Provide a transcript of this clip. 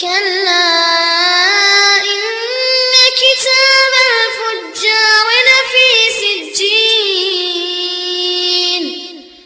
كلا